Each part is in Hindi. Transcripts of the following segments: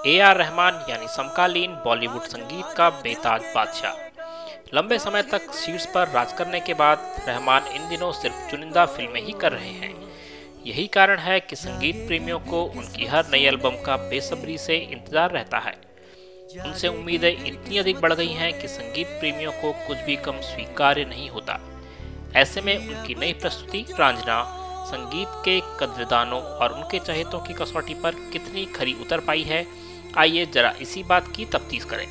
ए आर रहमान यानी समकालीन बॉलीवुड संगीत का बेताज बादशाह। लंबे समय तक शीर्ष पर राज करने के बाद रहमान इन दिनों सिर्फ़ चुनिंदा फ़िल्में ही कर रहे हैं। यही कारण है कि संगीत प्रेमियों को उनकी हर नई एल्बम का बेसब्री से इंतज़ार रहता है। उनसे उम्मीदें इतनी अधिक बढ़ गई हैं कि संगीत प्रेमियों को कुछ भी कम स्वीकार्य नहीं होता। ऐसे में उनकी नई प्रस्तुति रांझना संगीत के कद्रदानों और उनके चहेतों की कसौटी पर कितनी खरी उतर पाई है आइए जरा इसी बात की तफ्तीश करें।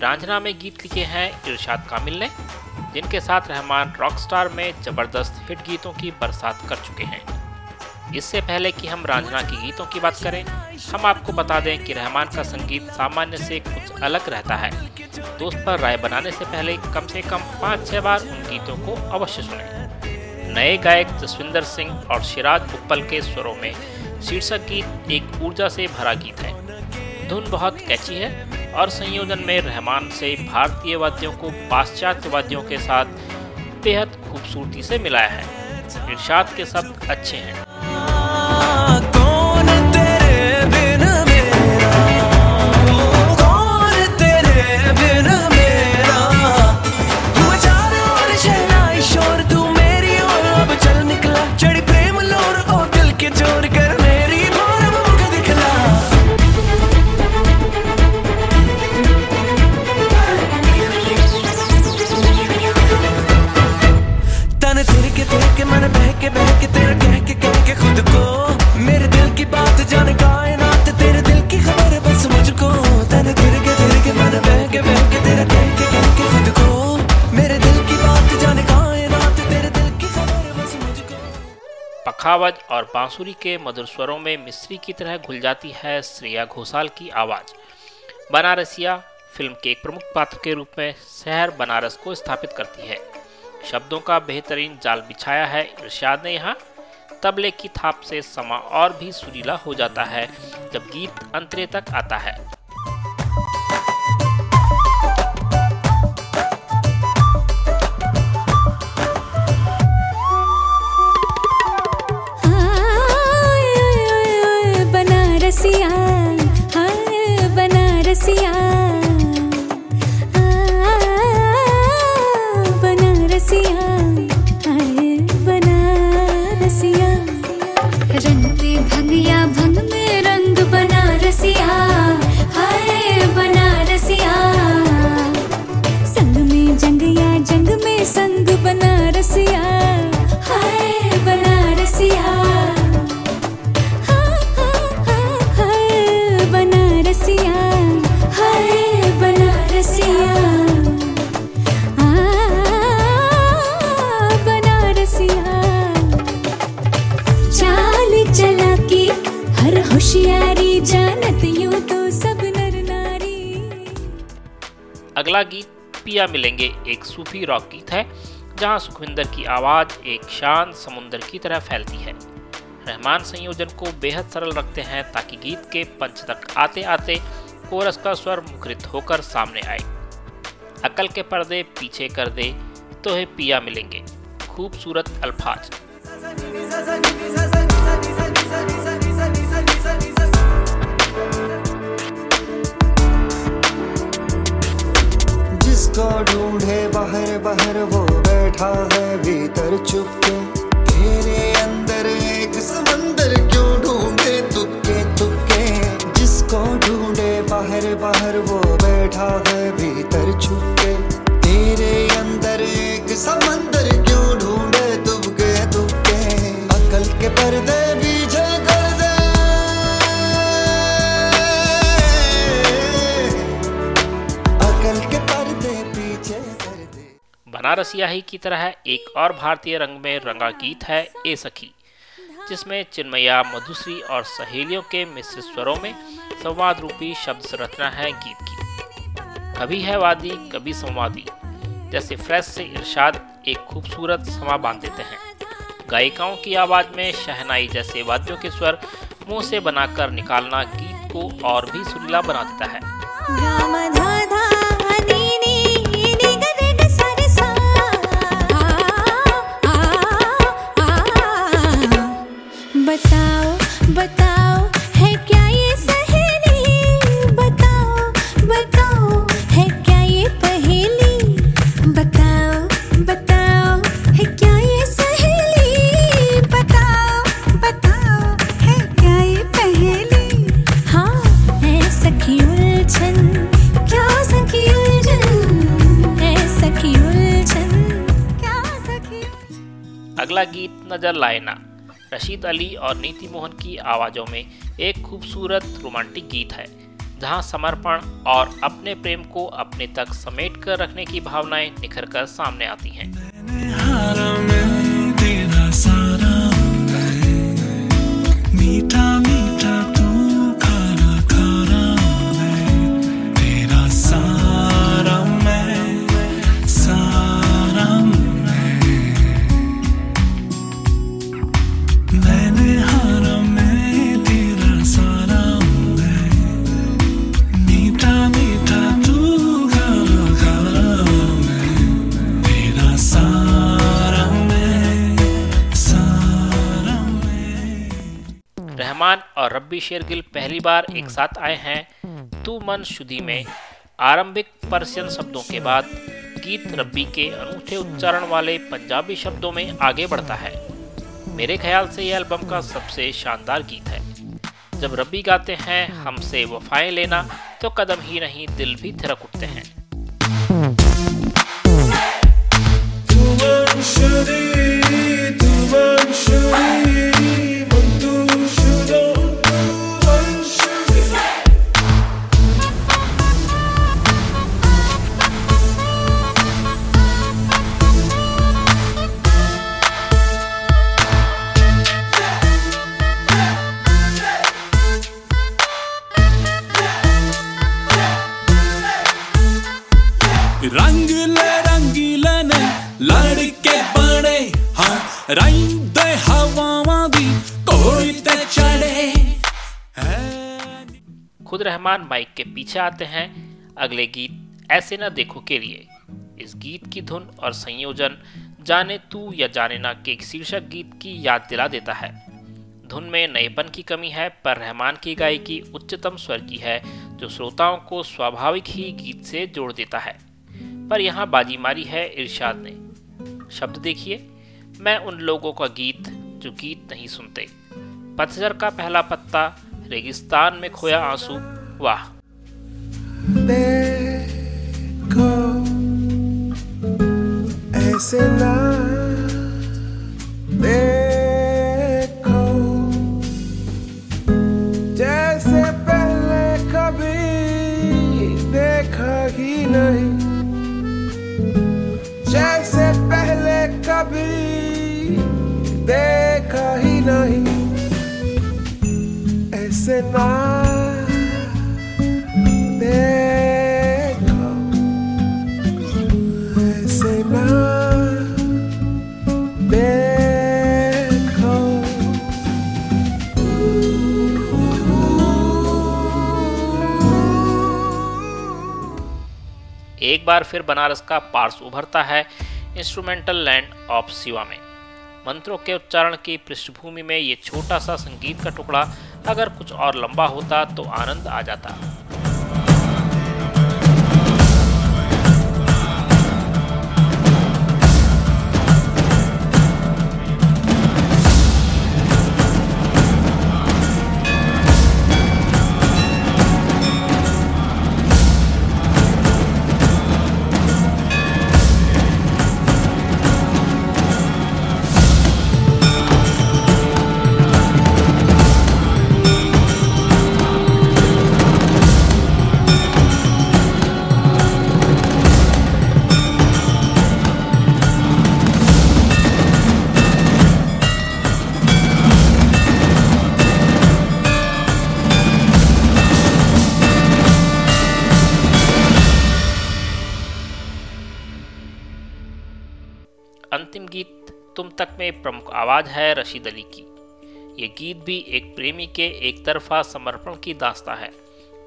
रांझना में गीत लिखे हैं इरशाद कामिल ने, जिनके साथ रहमान रॉकस्टार में ज़बरदस्त हिट गीतों की बरसात कर चुके हैं। इससे पहले कि हम रांझना की गीतों की बात करें, हम आपको बता दें कि रहमान का संगीत सामान्य से कुछ अलग रहता है। दोस्त पर राय बनाने से पहले कम से कम पाँच छह बार उन गीतों को अवश्य सुने। नए गायक जसविंदर सिंह और शिराज उप्पल के स्वरों में शीर्षक गीत एक ऊर्जा से भरा गीत है। धुन बहुत कैची है और संयोजन में रहमान से भारतीय वाद्यों को पाश्चात्य वाद्यों के साथ बेहद खूबसूरती से मिलाया है। इर्शाद के शब्द अच्छे हैं। पखावज और बांसुरी के मधुर स्वरों में मिस्री की तरह घुल जाती है श्रेया घोषाल की आवाज़। बनारसिया फ़िल्म के एक प्रमुख पात्र के रूप में शहर बनारस को स्थापित करती है। शब्दों का बेहतरीन जाल बिछाया है इरशाद ने यहाँ। तबले की थाप से समा और भी सुरीला हो जाता है जब गीत अंतरे तक आता है। बनारसिया पिया मिलेंगे एक सूफी रॉक गीत है, जहाँ सुखविंदर की आवाज़ एक शांत समुंदर की तरह फैलती है। रहमान संयोजन को बेहद सरल रखते हैं ताकि गीत के पंच तक आते आते कोरस का स्वर मुखरित होकर सामने आए। अकल के पर्दे पीछे कर दे तो है पिया मिलेंगे। खूबसूरत अल्फाज। जिसको ढूंढे, बाहर बाहर वो बैठा है भीतर चुपके तेरे अंदर एक समंदर क्यों ढूंढे तुपके तुपके? जिसको ढूंढे, बाहर बाहर वो बैठा है भीतर चुपके बनारसिया ही की तरह एक और भारतीय रंग में रंगा गीत है ए सखी, जिसमें चिन्मया, मधुश्री और सहेलियों के मिश्र स्वरों में संवाद रूपी शब्द संरचना है गीत की। कभी है वादी, कभी संवादी, जैसे फ्रेश से इरशाद एक खूबसूरत समा बाँध देते हैं। गायिकाओं की आवाज़ में शहनाई जैसे वाद्यों के स्वर मुँह से बनाकर निकालना गीत को और भी सुरीला बना देता है। अगला गीत नज़र लाइना रशीद अली और नीति मोहन की आवाज़ों में एक खूबसूरत रोमांटिक गीत है, जहाँ समर्पण और अपने प्रेम को अपने तक समेट कर रखने की भावनाएँ निखर कर सामने आती हैं। रब्बी शेरगिल पहली बार एक साथ आए हैं। तू मन शुद्धि में। आरंभिक पर्शियन शब्दों के बाद गीत रब्बी के अनूठे उच्चारण वाले पंजाबी शब्दों में आगे बढ़ता है। मेरे ख्याल से यह एल्बम का सबसे शानदार गीत है। जब रब्बी गाते हैं हमसे वफाएँ लेना तो कदम ही नहीं दिल भी थिरक उठते हैं। खुद रहमान माइक के पीछे आते हैं अगले गीत, ऐसे न देखो के लिए। इस गीत की धुन और संयोजन, जाने तू या जाने ना के शीर्षक गीत की याद दिला देता है। धुन में नएपन की कमी है, पर रहमान की गायकी उच्चतम स्वर की है, जो श्रोताओं को स्वाभाविक ही गीत से जोड़ देता है। पर यहाँ बाजी मारी है इरशाद ने। शब्द देखिए। मैं उन लोगों का गीत, जो गीत नहीं सुनते। पतझर का पहला पत्ता रेगिस्तान में खोया आँसू, वाह। ऐसे ना बार फिर बनारस का पार्स उभरता है इंस्ट्रूमेंटल लैंड ऑफ़ शिवा में। मंत्रों के उच्चारण की पृष्ठभूमि में ये छोटा सा संगीत का टुकड़ा अगर कुछ और लंबा होता तो आनंद आ जाता। तक में प्रमुख आवाज़ है रशीद अली की। ये गीत भी एक प्रेमी के एक तरफा समर्पण की दास्ता है,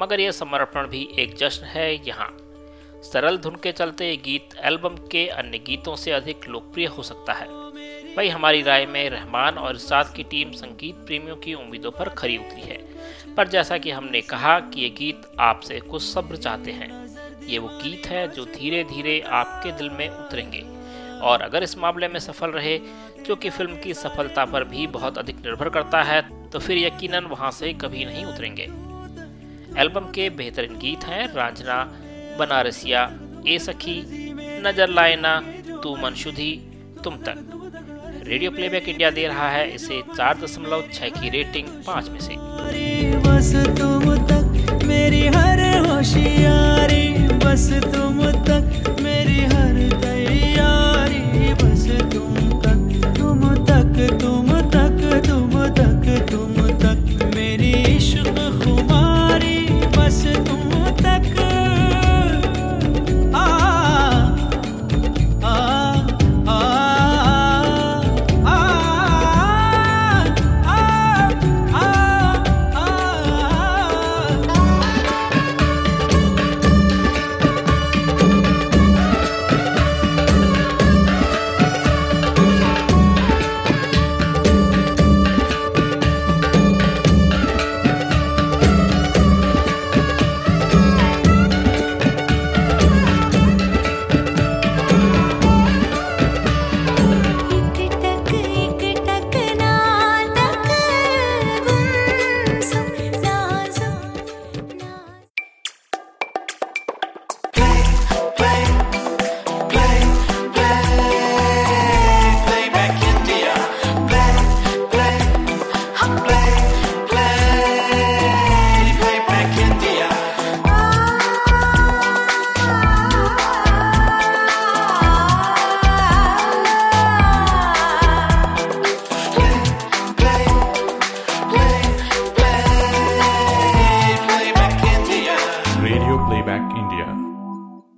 मगर यह समर्पण भी एक जश्न है यहाँ। सरल धुन के चलते ये गीत एल्बम के अन्य गीतों से अधिक लोकप्रिय हो सकता है। वही हमारी राय में रहमान और इसाद की टीम संगीत प्रेमियों की उम्मीदों पर खरी उतरी है। पर जैसा कि हमने कहा कि ये गीत आपसे कुछ सब्र चाहते हैं, ये वो गीत है जो धीरे धीरे आपके दिल में उतरेंगे। और अगर इस मामले में सफल रहे जो कि फ़िल्म की सफलता पर भी बहुत अधिक निर्भर करता है तो फिर यकीनन वहाँ से कभी नहीं उतरेंगे। एल्बम के बेहतरीन गीत हैं रांझना बनारसिया, ए सखी, नज़र लायना तू मनशुद्धि तुम तक। रेडियो प्लेबैक इंडिया दे रहा है इसे चार दशमलव छह की रेटिंग पाँच में से। बस तुम तक मेरी हर होशियारी, बस तुम